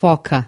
foca.